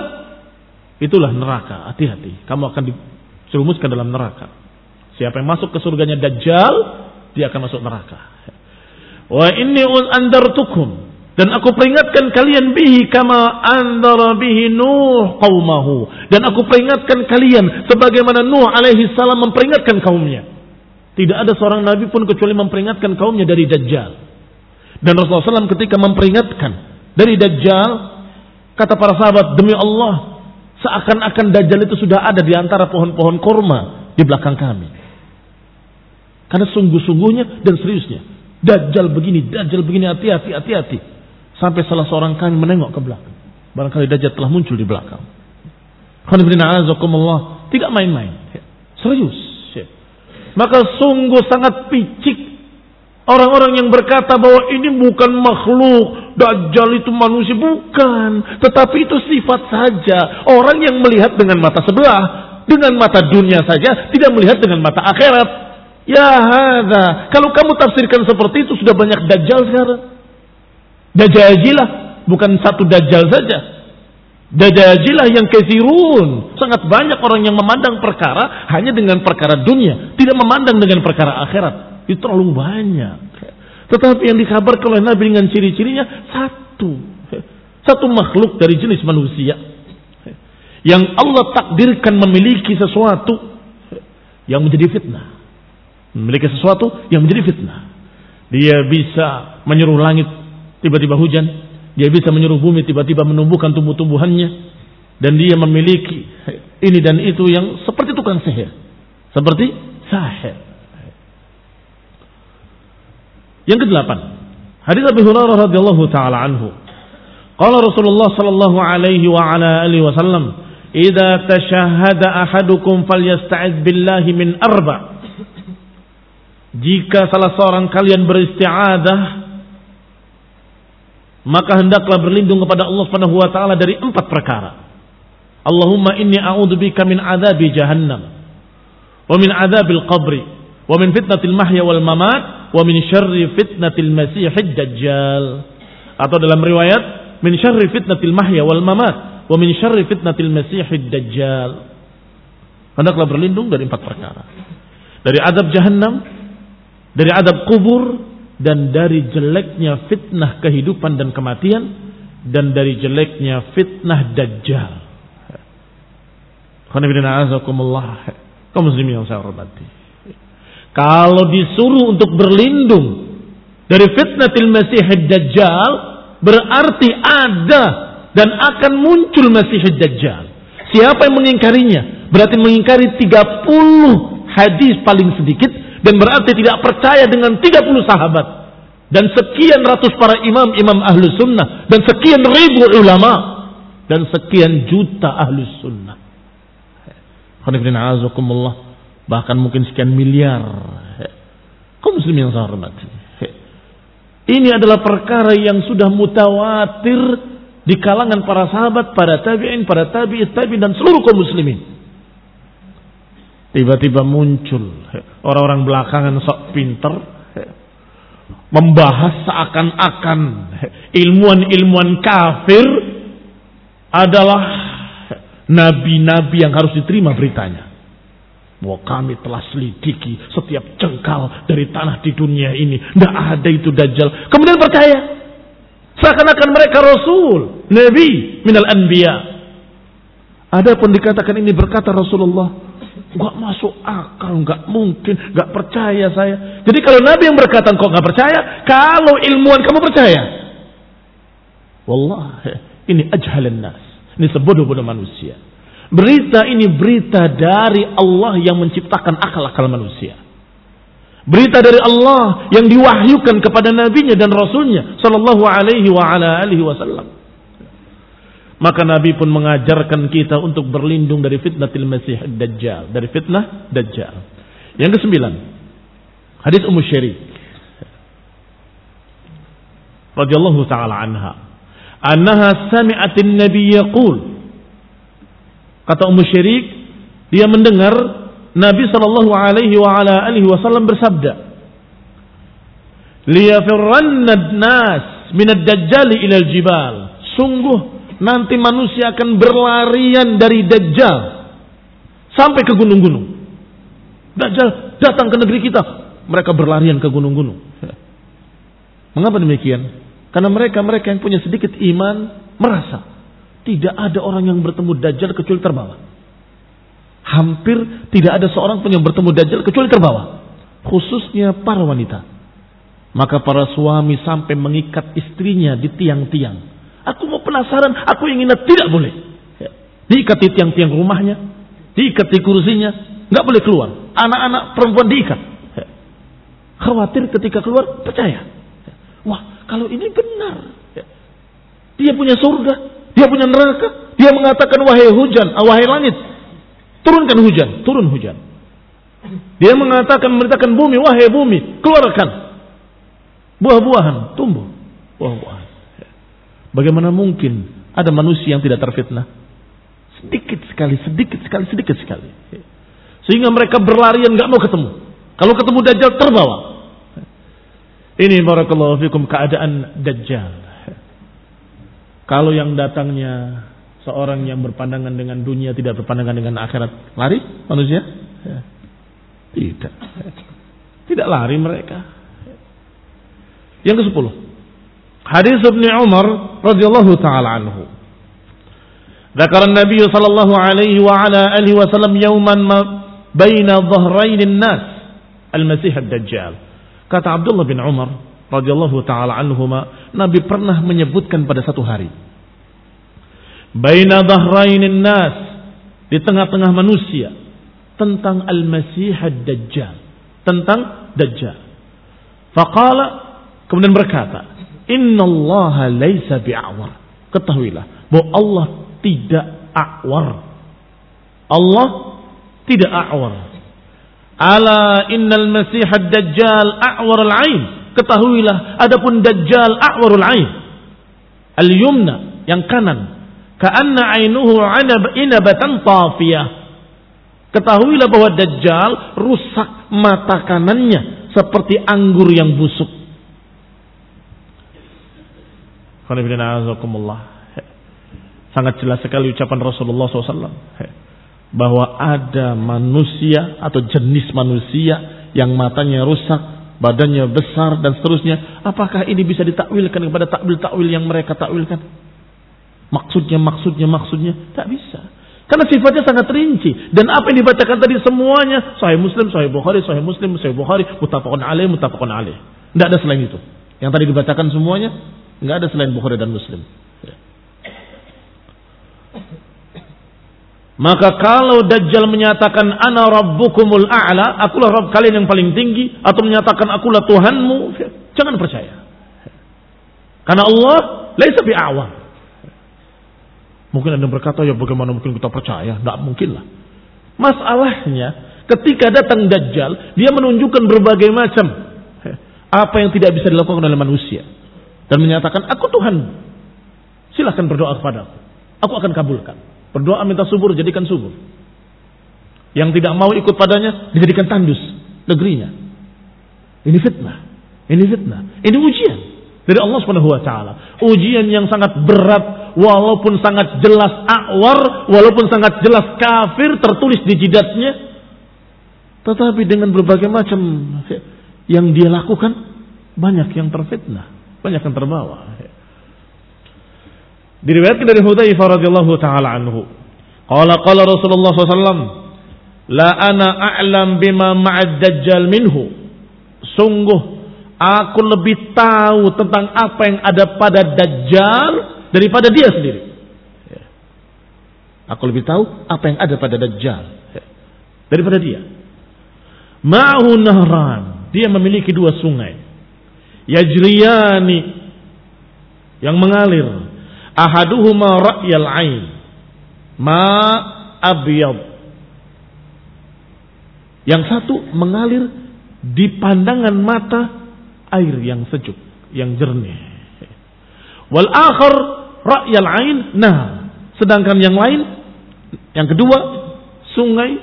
itulah neraka. Hati-hati, kamu akan dicerumuskan dalam neraka. Siapa yang masuk ke surganya Dajjal, dia akan masuk neraka. Wa inni andartukum dan aku peringatkan kalian bihi kama andara bihi Nuh qaumahu dan aku peringatkan kalian sebagaimana Nuh alaihi salam memperingatkan kaumnya. Tidak ada seorang nabi pun kecuali memperingatkan kaumnya dari dajjal. Dan Rasulullah SAW ketika memperingatkan dari dajjal kata para sahabat demi Allah seakan-akan dajjal itu sudah ada di antara pohon-pohon korma di belakang kami. Karena sungguh-sungguhnya dan seriusnya. Dajjal begini, Dajjal begini, hati-hati, hati-hati. Sampai salah seorang kami menengok ke belakang. Barangkali Dajjal telah muncul di belakang. Tidak main-main. Serius. Maka sungguh sangat picik Orang-orang yang berkata bahwa ini bukan makhluk, Dajjal itu manusia, bukan. Tetapi itu sifat saja. Orang yang melihat dengan mata sebelah, dengan mata dunia saja, tidak melihat dengan mata akhirat. Ya hadha. Kalau kamu tafsirkan seperti itu sudah banyak dajjal sekarang. Dajajilah. Bukan satu dajjal saja. Dajajilah yang kesirun. Sangat banyak orang yang memandang perkara hanya dengan perkara dunia. Tidak memandang dengan perkara akhirat. Itu terlalu banyak. Tetapi yang dikabarkan oleh Nabi dengan ciri-cirinya satu. Satu makhluk dari jenis manusia. Yang Allah takdirkan memiliki sesuatu yang menjadi fitnah memiliki sesuatu yang menjadi fitnah. Dia bisa menyuruh langit tiba-tiba hujan, dia bisa menyuruh bumi tiba-tiba menumbuhkan tumbuh-tumbuhannya dan dia memiliki ini dan itu yang seperti tukang sihir. Seperti sahir. Yang kedelapan, hadis Abu Hurairah radhiyallahu taala anhu. Qala Rasulullah sallallahu alaihi wa ala alihi wasallam, "Idza tashahhada ahadukum falyasta'id billahi min arba'." Jika salah seorang kalian beristiadah, maka hendaklah berlindung kepada Allah Subhanahu wa taala dari empat perkara. Allahumma inni a'udzubika min adzabi jahannam wa min adzabil qabri wa min fitnatil mahya wal mamat wa min syarri fitnatil masiihid dajjal. Atau dalam riwayat min syarri fitnatil mahya wal mamat wa min syarri fitnatil masiihid dajjal. Hendaklah berlindung dari empat perkara. Dari adab jahannam, dari adab kubur dan dari jeleknya fitnah kehidupan dan kematian dan dari jeleknya fitnah dajjal. Muslimin yang saya hormati. Kalau disuruh untuk berlindung dari fitnah masih dajjal berarti ada dan akan muncul masih dajjal. Siapa yang mengingkarinya? Berarti mengingkari 30 hadis paling sedikit dan berarti tidak percaya dengan 30 sahabat. Dan sekian ratus para imam imam ahlus sunnah. Dan sekian ribu ulama. Dan sekian juta ahlus sunnah. Bahkan mungkin sekian miliar. Kaum muslim yang saya hormati. Ini adalah perkara yang sudah mutawatir di kalangan para sahabat, para tabi'in, para tabi'it tabi'in dan seluruh kaum muslimin. Tiba-tiba muncul orang-orang belakangan sok pinter membahas seakan-akan ilmuwan-ilmuwan kafir adalah nabi-nabi yang harus diterima beritanya. Bahwa kami telah selidiki setiap jengkal dari tanah di dunia ini. Tidak ada itu dajjal. Kemudian percaya. Seakan-akan mereka rasul. Nabi minal anbiya. Ada pun dikatakan ini berkata Rasulullah Gak masuk akal, gak mungkin, gak percaya saya. Jadi kalau Nabi yang berkata kok gak percaya, kalau ilmuwan kamu percaya. Wallah, ini ajhalan nas. Ini sebodoh-bodoh manusia. Berita ini berita dari Allah yang menciptakan akal-akal manusia. Berita dari Allah yang diwahyukan kepada nabinya dan rasulnya sallallahu alaihi wa ala alihi wasallam. Maka Nabi pun mengajarkan kita untuk berlindung dari fitnah Masih Dajjal, dari fitnah Dajjal. Yang kesembilan, hadis Ummu Syarik radhiyallahu taala anha, annaha sami'atin nabiy yaqul. Kata Ummu Syirik, dia mendengar Nabi Shallallahu Alaihi wa ala alihi Wasallam bersabda, "Liyafirranna nas min ad-dajjal ila jibal. Sungguh nanti manusia akan berlarian dari Dajjal sampai ke gunung-gunung. Dajjal datang ke negeri kita, mereka berlarian ke gunung-gunung. Mengapa demikian? Karena mereka-mereka yang punya sedikit iman merasa tidak ada orang yang bertemu Dajjal kecuali terbawa. Hampir tidak ada seorang pun yang bertemu Dajjal kecuali terbawa. Khususnya para wanita. Maka para suami sampai mengikat istrinya di tiang-tiang. Aku mau penasaran, aku ingin tidak boleh. Ya. Diikat di tiang-tiang rumahnya, diikat di kursinya, nggak boleh keluar. Anak-anak perempuan diikat. Ya. Khawatir ketika keluar, percaya. Ya. Wah, kalau ini benar. Dia punya surga, dia punya neraka. Dia mengatakan wahai hujan, ah, wahai langit, turunkan hujan, turun hujan. Dia mengatakan memerintahkan bumi, wahai bumi, keluarkan buah-buahan, tumbuh buah-buahan. Bagaimana mungkin ada manusia yang tidak terfitnah? Sedikit sekali, sedikit sekali, sedikit sekali. Sehingga mereka berlarian nggak mau ketemu. Kalau ketemu Dajjal terbawa. Ini barakallahu fikum keadaan Dajjal. Kalau yang datangnya seorang yang berpandangan dengan dunia tidak berpandangan dengan akhirat, lari manusia? Tidak. Tidak lari mereka. Yang ke sepuluh. Hadis Ibn Umar radhiyallahu taala anhu. Dzakar Nabi sallallahu alaihi wa ala alihi yauman baina an-nas al-Masih ad-Dajjal. Kata Abdullah bin Umar radhiyallahu taala anhuma, Nabi pernah menyebutkan pada satu hari. Baina an-nas di tengah-tengah manusia tentang al-Masih ad-Dajjal, tentang Dajjal. Faqala kemudian berkata, innallaha laisa bi'awar ketahuilah bahwa Allah tidak a'war Allah tidak a'war ala innal masih ad-dajjal a'war al-ain Ketahuilah, adapun Dajjal a'warul ain. Al-yumna, yang kanan. Ka'anna ainuhu inabatan tafiyah. Ketahuilah bahwa Dajjal rusak mata kanannya seperti anggur yang busuk. Sangat jelas sekali ucapan Rasulullah SAW bahwa ada manusia atau jenis manusia yang matanya rusak badannya besar dan seterusnya. Apakah ini bisa ditakwilkan kepada takwil-takwil yang mereka takwilkan? Maksudnya, maksudnya, maksudnya. Tak bisa. Karena sifatnya sangat rinci. Dan apa yang dibacakan tadi semuanya. Sahih Muslim, Sahih Bukhari, Sahih Muslim, Sahih Bukhari. Mutafakun alaih, mutafakun alaih. Tidak ada selain itu. Yang tadi dibacakan semuanya. Tidak ada selain Bukhari dan Muslim. Maka kalau Dajjal menyatakan ana rabbukumul a'la, akulah Rabb kalian yang paling tinggi atau menyatakan akulah Tuhanmu, jangan percaya. Karena Allah laisa bi'awam. Mungkin Anda berkata, ya bagaimana mungkin kita percaya? Tidak mungkin lah. Masalahnya, ketika datang Dajjal, dia menunjukkan berbagai macam apa yang tidak bisa dilakukan oleh manusia. Dan menyatakan, aku Tuhan. Silahkan berdoa kepada aku. Aku akan kabulkan. Berdoa minta subur, jadikan subur. Yang tidak mau ikut padanya, dijadikan tandus negerinya. Ini fitnah. Ini fitnah. Ini ujian dari Allah Subhanahu wa taala. Ujian yang sangat berat walaupun sangat jelas akwar, walaupun sangat jelas kafir tertulis di jidatnya. Tetapi dengan berbagai macam yang dia lakukan banyak yang terfitnah, banyak yang terbawa. Diriwayatkan dari Hudzaifah radhiyallahu taala anhu. Qala qala Rasulullah SAW La ana a'lam bima ma'ad dajjal minhu. Sungguh aku lebih tahu tentang apa yang ada pada dajjal daripada dia sendiri. Ya. Aku lebih tahu apa yang ada pada dajjal ya. daripada dia. Ma'hu nahran. Dia memiliki dua sungai. Yajriyani yang mengalir. Ahaduhuma ra'yal ain. Ma abyad yang satu mengalir di pandangan mata air yang sejuk, yang jernih. Wal akhar ra'yal ain nah. Sedangkan yang lain, yang kedua, sungai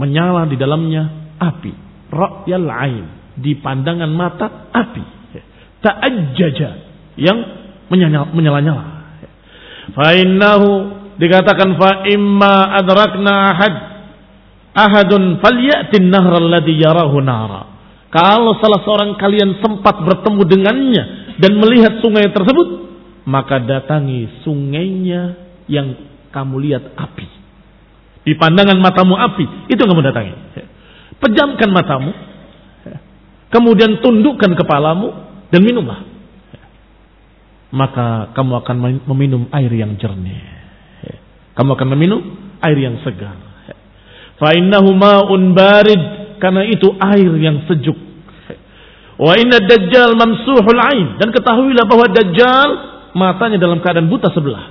menyala di dalamnya api. Ra'yal ain. Di pandangan mata api. Ta'ajjaja. Yang menyala-nyala. Fa'innahu dikatakan fa'imma adrakna ahad ahadun falyatin nahra alladhi yarahu nara. Kalau salah seorang kalian sempat bertemu dengannya dan melihat sungai tersebut, maka datangi sungainya yang kamu lihat api. Di pandangan matamu api, itu kamu datangi. Pejamkan matamu, kemudian tundukkan kepalamu dan minumlah. Maka kamu akan meminum air yang jernih. Kamu akan meminum air yang segar. Fa'innahu ma'un barid. Karena itu air yang sejuk. Wa inna dajjal mamsuhul ain. Dan ketahuilah bahwa dajjal matanya dalam keadaan buta sebelah.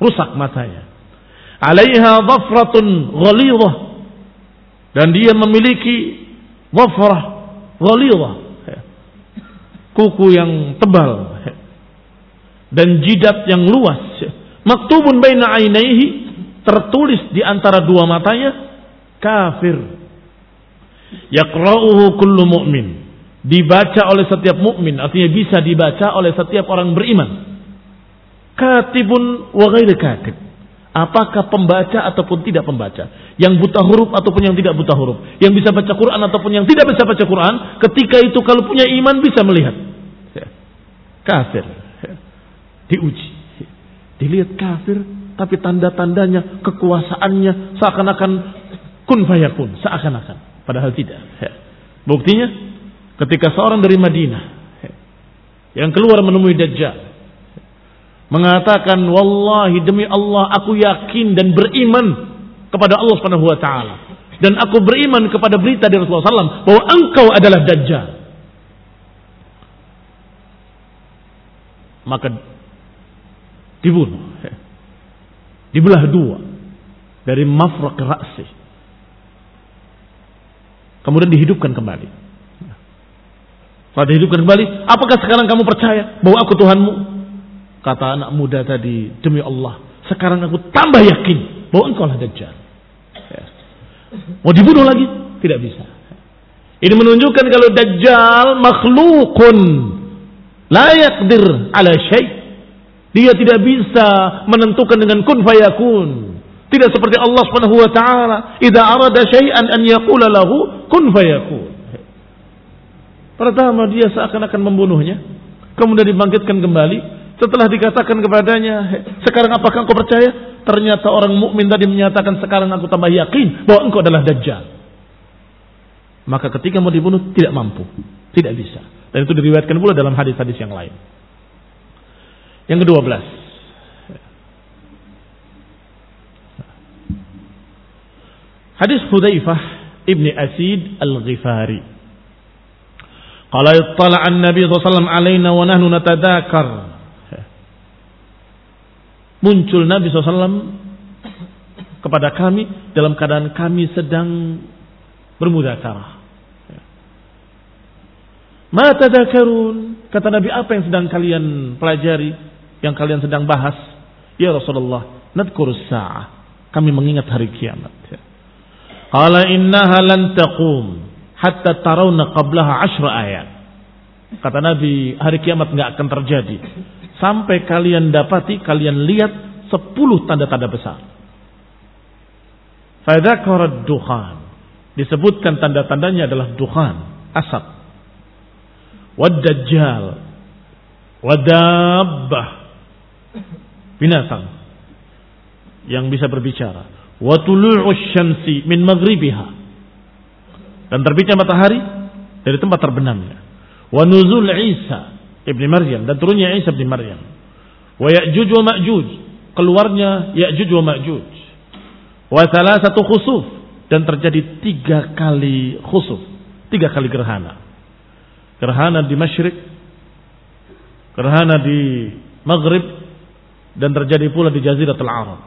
Rusak matanya. Alaiha dhafratun ghalidhah. Dan dia memiliki dhafrah ghalidhah. Kuku yang tebal. Dan jidat yang luas. Maktubun baina ainaihi. Tertulis di antara dua matanya kafir. Yaqra'uhu kullu mu'min. Dibaca oleh setiap mukmin, artinya bisa dibaca oleh setiap orang beriman. Katibun wa ghairi katib. Apakah pembaca ataupun tidak pembaca? Yang buta huruf ataupun yang tidak buta huruf? Yang bisa baca Quran ataupun yang tidak bisa baca Quran? Ketika itu kalau punya iman bisa melihat. Kafir. Diuji. Dilihat kafir, tapi tanda-tandanya, kekuasaannya seakan-akan kun fayakun seakan-akan padahal tidak ya. buktinya ketika seorang dari Madinah ya, yang keluar menemui Dajjal mengatakan wallahi demi Allah aku yakin dan beriman kepada Allah Subhanahu wa taala. Dan aku beriman kepada berita dari Rasulullah SAW bahwa engkau adalah Dajjal. Maka dibunuh. Dibelah dua. Dari mafraq ra'si Kemudian dihidupkan kembali. Setelah dihidupkan kembali, apakah sekarang kamu percaya bahwa aku Tuhanmu? Kata anak muda tadi, demi Allah, sekarang aku tambah yakin bahwa engkau lah Dajjal. Ya. Mau dibunuh lagi? Tidak bisa. Ini menunjukkan kalau Dajjal makhlukun. La yakdir ala syait. Dia tidak bisa menentukan dengan kun fayakun. Tidak seperti Allah Subhanahu wa taala, "Idza arada syai'an an yaqula lahu kun fayakun." Pertama dia seakan-akan membunuhnya, kemudian dibangkitkan kembali. Setelah dikatakan kepadanya, "Sekarang apakah engkau percaya?" Ternyata orang mukmin tadi menyatakan, "Sekarang aku tambah yakin bahwa engkau adalah dajjal." Maka ketika mau dibunuh tidak mampu, tidak bisa. Dan itu diriwayatkan pula dalam hadis-hadis yang lain. Yang kedua belas, Hadis Hudzaifah ibni Asid al-Ghifari. Qala ittala an-nabi sallallahu alaina wa nahnu. Muncul Nabi SAW kepada kami dalam keadaan kami sedang bermudakarah. Ma tadakarun? Kata Nabi, apa yang sedang kalian pelajari? Yang kalian sedang bahas? Ya Rasulullah, nadkurus sa'ah. Kami mengingat hari kiamat. Qala innaha lan taqum hatta tarawna qablaha ashra ayat. Kata Nabi, hari kiamat nggak akan terjadi sampai kalian dapati, kalian lihat sepuluh tanda-tanda besar. Fadzakara duhan. Disebutkan tanda-tandanya adalah duhan, asap. Wad-dajjal. Wadabbah. Binatang yang bisa berbicara wa tulu'u syamsi min maghribiha dan terbitnya matahari dari tempat terbenamnya wa nuzul Isa ibni Maryam dan turunnya Isa ibni Maryam. Wa Ya'juj wa Ma'juj keluarnya Ya'juj wa Ma'juj. Wa satu khusuf dan terjadi tiga kali khusuf tiga kali gerhana. Gerhana di masyrik gerhana di maghrib dan terjadi pula di jaziratul Arab.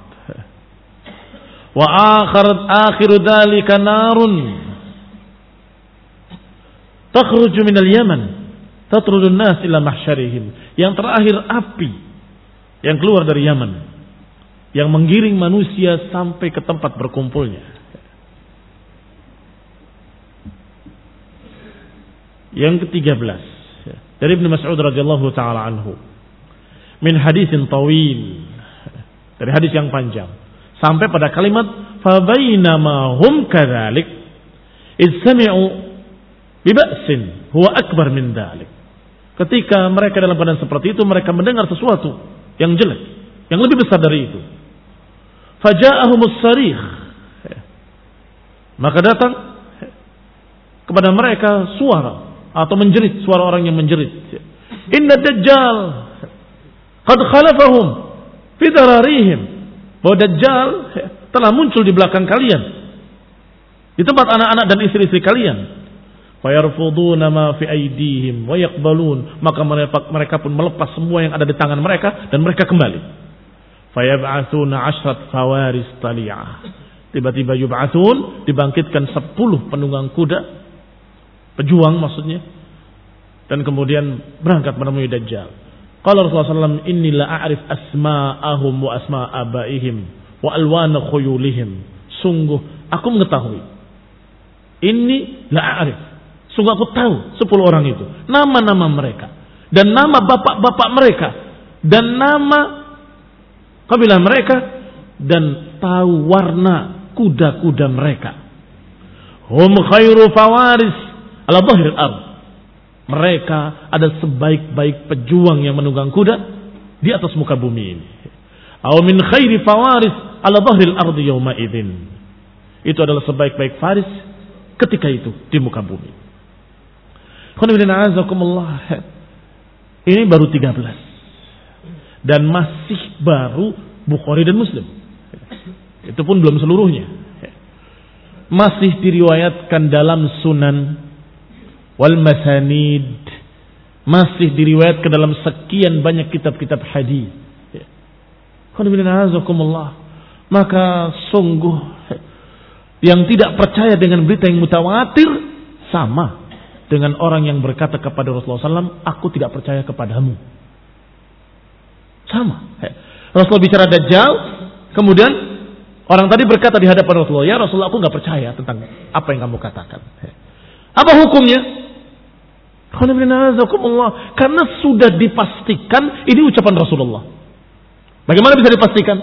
Wa akhir akhir dzalika narun takhruju minal yaman tatrudun nas ila mahsyarihim. Yang terakhir api yang keluar dari Yaman. Yang menggiring manusia sampai ke tempat berkumpulnya. Yang ke-13. Dari Ibnu Mas'ud radhiyallahu taala anhu. Min hadisin tawil. Dari hadis yang panjang. Sampai pada kalimat fa bainama hum kadzalik id sami'u biba'sin huwa akbar min dalik. Ketika mereka dalam keadaan seperti itu mereka mendengar sesuatu yang jelek, yang lebih besar dari itu. Faja'ahumus sarih. Maka datang kepada mereka suara atau menjerit suara orang yang menjerit. Inna dajjal qad khalafahum fi dararihim. Bahwa dajjal telah muncul di belakang kalian. Di tempat anak-anak dan istri-istri kalian fayarfuduna ma fi aidihim wa yaqbalun. Maka mereka pun melepas semua yang ada di tangan mereka dan mereka kembali. Fayab'atsuna ashrat fawaris taliyah tiba-tiba yub'atsun dibangkitkan 10 penunggang kuda. Pejuang maksudnya. Dan kemudian berangkat menemui dajjal. Qala Rasulullah SAW inni la a'rif asma'ahum wa asma' abaihim wa alwana khuyulihim. Sungguh aku mengetahui. Ini la a'rif Sungguh aku tahu sepuluh orang itu. Nama-nama mereka. Dan nama bapak-bapak mereka. Dan nama kabilah mereka. Dan tahu warna kuda-kuda mereka. Hum khairu fawaris ala dhahir ard. Mereka ada sebaik-baik pejuang yang menunggang kuda di atas muka bumi ini. Aw min khairi fawaris ala dhahril ardi yawma idzin. Itu adalah sebaik-baik faris ketika itu di muka bumi. Ini baru 13. Dan masih baru Bukhari dan Muslim. Itu pun belum seluruhnya. Masih diriwayatkan dalam sunan wal masanid. Masih diriwayatkan dalam sekian banyak kitab-kitab hadis. Maka sungguh yang tidak percaya dengan berita yang mutawatir sama dengan orang yang berkata kepada Rasulullah SAW, aku tidak percaya kepadamu. Sama. Rasulullah bicara Dajjal, kemudian orang tadi berkata di hadapan Rasulullah, ya Rasulullah aku nggak percaya tentang apa yang kamu katakan. Apa hukumnya? Karena sudah dipastikan ini ucapan Rasulullah. Bagaimana bisa dipastikan?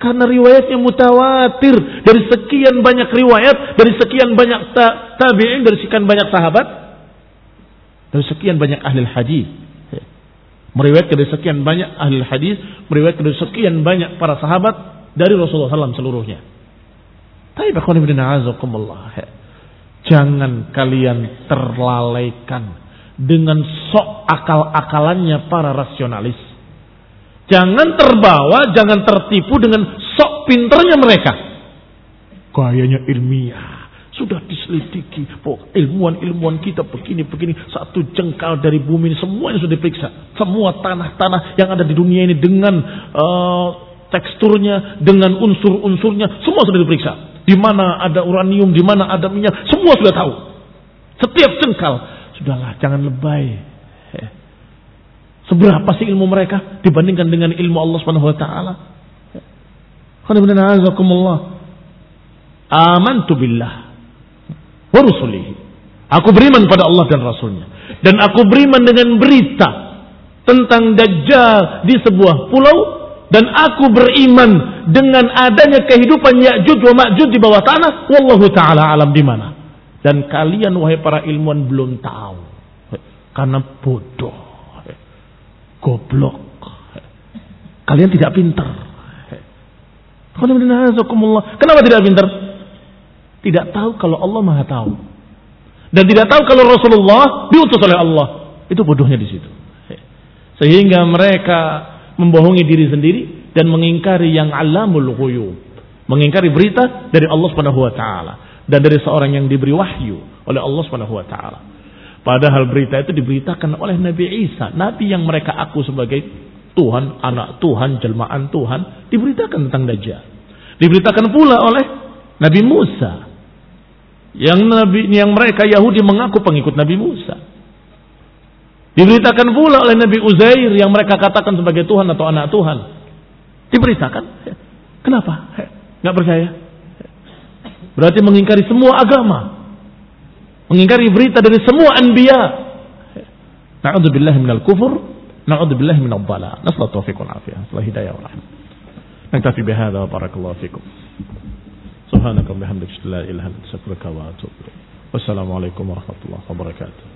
Karena riwayatnya mutawatir dari sekian banyak riwayat, dari sekian banyak tabi'in, dari sekian banyak sahabat, dari sekian banyak ahli hadis. Meriwayatkan dari sekian banyak ahli hadis, meriwayatkan dari sekian banyak para sahabat dari Rasulullah SAW seluruhnya. Tapi Jangan kalian terlalaikan dengan sok akal-akalannya para rasionalis. Jangan terbawa, jangan tertipu dengan sok pinternya mereka. Gayanya ilmiah sudah diselidiki. ilmuwan-ilmuwan kita begini-begini. Satu jengkal dari bumi ini semuanya sudah diperiksa. Semua tanah-tanah yang ada di dunia ini dengan uh, teksturnya, dengan unsur-unsurnya. Semua sudah diperiksa. Di mana ada uranium, di mana ada minyak. Semua sudah tahu. Setiap jengkal. Sudahlah, jangan lebay. Eh. Seberapa sih ilmu mereka dibandingkan dengan ilmu Allah Subhanahu wa taala? Amantu billah wa rusulihi. Aku beriman pada Allah dan Rasulnya. Dan aku beriman dengan berita tentang Dajjal di sebuah pulau. Dan aku beriman dengan adanya kehidupan Ya'jud wa Ma'jud di bawah tanah. Wallahu ta'ala alam di mana. Dan kalian wahai para ilmuwan belum tahu. Karena bodoh. Goblok. Kalian tidak pintar. Kenapa tidak pintar? Tidak tahu kalau Allah Maha tahu. Dan tidak tahu kalau Rasulullah diutus oleh Allah. Itu bodohnya di situ. Sehingga mereka membohongi diri sendiri dan mengingkari yang alamul ghuyub. Mengingkari berita dari Allah Subhanahu wa taala dan dari seorang yang diberi wahyu oleh Allah Subhanahu wa taala. Padahal berita itu diberitakan oleh Nabi Isa, nabi yang mereka aku sebagai Tuhan, anak Tuhan, jelmaan Tuhan, diberitakan tentang Dajjal. Diberitakan pula oleh Nabi Musa yang nabi yang mereka Yahudi mengaku pengikut Nabi Musa. Diberitakan pula oleh Nabi Uzair yang mereka katakan sebagai Tuhan atau anak Tuhan. Diberitakan. Kenapa? Nggak percaya? Berarti mengingkari semua agama. Mengingkari berita dari semua anbiya. Na'udzubillah minal kufur. Na'udzubillah minal bala. Nasolah taufiq wal afiyah. Nasolat hidayah wal rahmah. Naktafi bihada wa barakallahu fikum. سبحانك وبحمدك لا إله إلا أنت أستغفرك وأتوب إليك. والسلام عليكم ورحمة الله وبركاته.